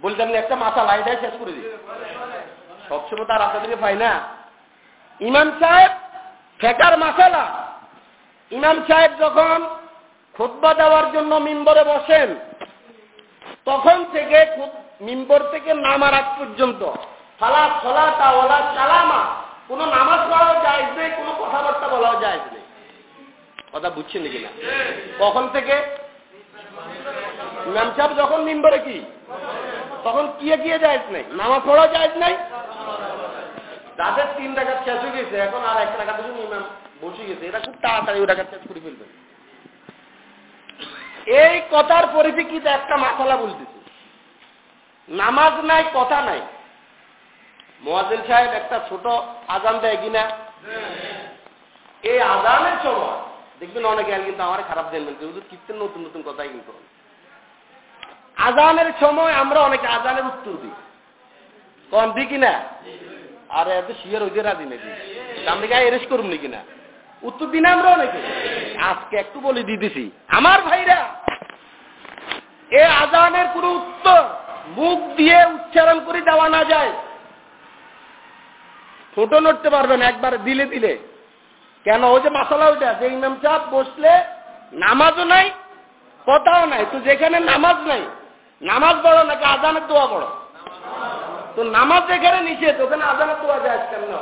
S1: বলতাম না, একটা মাথা লাইটাই শেষ করে দিই। সবসময় তার থেকে পাই না। ইমাম সাহেব, ফেকার মাসালা। ইমাম সাহেব যখন খুদ্া দেওয়ার জন্য মিম্বরে বসেন, তখন থেকে মিম্বর থেকে নামার আগ পর্যন্ত, ফালা ফলাটা ওলা চালামা কোন নামাজ পড়াও যায় নেই, কোন কথাবার্তা বলাও যায় নেই। কথা বুঝছেন নাকি না? কখন থেকে? সাহেব যখন মিম্বরে কি? তখন কিয়ে কিয়ে যায় নাই? নামাজ পড়াও যায় নাই? যাদের তিন টাকা শেষ হয়ে গেছে, এখন আর এক টাকা জন্য ইমাম বসে গেছে। এটা খুব তাড়াতাড়ি ওই টাকা শেষ করে ফেলবে। এই কথার পরিপ্রেক্ষিতে একটা মাথালা বলতেছে। নামাজ নাই, কথা নাই। মোয়াজিল সাহেব একটা ছোট আজান দেয় কিনা? এই আজানের সময় দেখবেন অনেকে আর কিন্তু আমার খারাপ দেখবেন কিন্তু কীর্তেন নতুন নতুন কথাই কিন্তু আজানের সময় আমরা অনেকে আজানের উত্তর দিই। কম দিই কিনা? আর এত শিয়ার ওই যে রাজি নাকি আমি গায়ে এরেস করুন নাকি না? উত্তর দিন আমরা অনেকে। আজকে একটু বলে দিতেছি। আমার ভাইরা, এ আজানের কোন উত্তর মুখ দিয়ে উচ্চারণ করে দেওয়া না যায়। ফোটো নড়তে পারবেন একবার দিলে দিলে। কেন? ওই যে মাসালা ওইটা, যে ইমাম সাহেব বসলে নামাজও নাই, কথাও নাই। তো যেখানে নামাজ নাই, নামাজ বড় নাকি আজানের দোয়া বড় তো নামাজ যেখানে নিষেধ, ওখানে আজানের দোয়া যায় কেন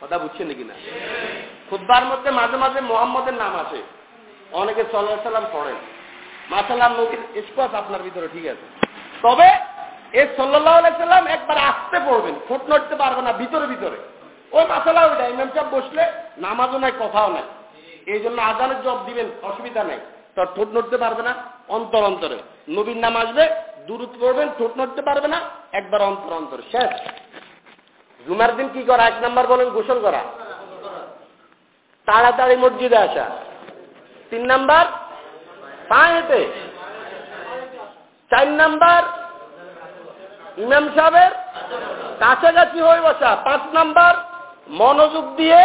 S1: কথা বুঝছেন নাকি না? খুদ্বার মধ্যে মাঝে মাঝে মোহাম্মদের নাম আছে অনেকে সাল্লাহ সাল্লাম পড়েন। মাসাল্লাম নবীর স্কোয়াস আপনার ভিতরে ঠিক আছে। তবে এই সাল্লাহ সাল্লাম একবার আসতে পড়বেন, ঠোঁট নড়তে পারবে না, ভিতরে ভিতরে। ওই মাসালা ওইটা, ইমাম সাহেব বসলে নামাজও নাই, কথাও নাই। এই জন্য আজানের জব দিবেন, অসুবিধা নাই। তার ঠোঁট নড়তে পারবে না, অন্তর অন্তরে। নবীর নাম আসবে দূরত করবেন ঠোঁট নড়তে পারবে না, একবার অন্তর অন্তর। শেষ। জুমার দিন কি করা? এক নাম্বার বলেন, গোসল করা। তাড়াতাড়ি মসজিদে আসা। তিন নাম্বার পা হেঁটে চার নাম্বার ইমাম সাহেবের কাছাকাছি হয়ে বসা। পাঁচ নাম্বার মনোযোগ দিয়ে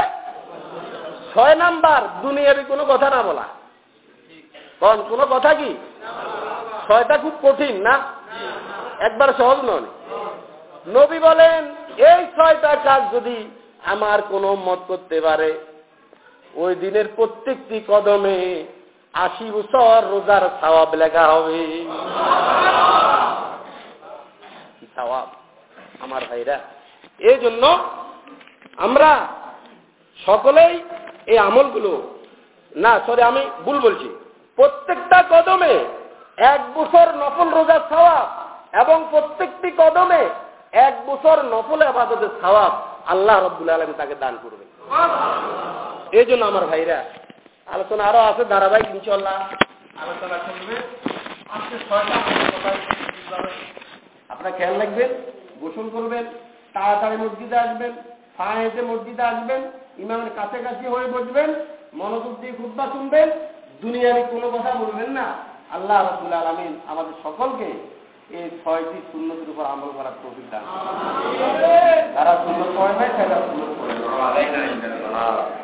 S1: ছয় নাম্বার দুনিয়াবি কোনো কথা না বলা। কন, কোনো কথা কি? ছয়টা খুব কঠিন, না? একবার সহজ নয়। নবী বলেন, এই ছয়টা কাজ যদি আমার কোনো মত করতে পারে, ওই দিনের প্রত্যেকটি কদমে আশি বছর রোজার সওয়াব লেখা হবে। সওয়াব আমার ভাইরা। এই জন্য আমরা সকলেই এই আমলগুলো, না সরি আমি ভুল বলছি। প্রত্যেকটা কদমে এক বছর নফল রোজার সওয়াব এবং প্রত্যেকটি কদমে এক বছর নফল আবাদতের সওয়াব আল্লাহ রব্বুল আলম তাকে দান করবে এই জন্য আমার ভাইরা, আলোচনা আরও আছে ধারাবাহিক ইনশাল্লাহ আলোচনা চলবে। আজকে ছয়টা আপনার খেয়াল রাখবেন গোসল করবেন তাড়াতাড়ি মসজিদে আসবেন ফাঁড়ে মসজিদে আসবেন ইমামের কাছাকাছি হয়ে বসবেন মনোযোগ দিয়ে খুদ্া শুনবেন দুনিয়ার কোনো কথা বলবেন না। আল্লাহ রবুল্লা আলমিন আমাদের সকলকে এই ছয়টি শূন্যতির উপর আমল করার প্রফিট দান যারা শূন্য পড়ে নাই সেটা শূন্য পড়ে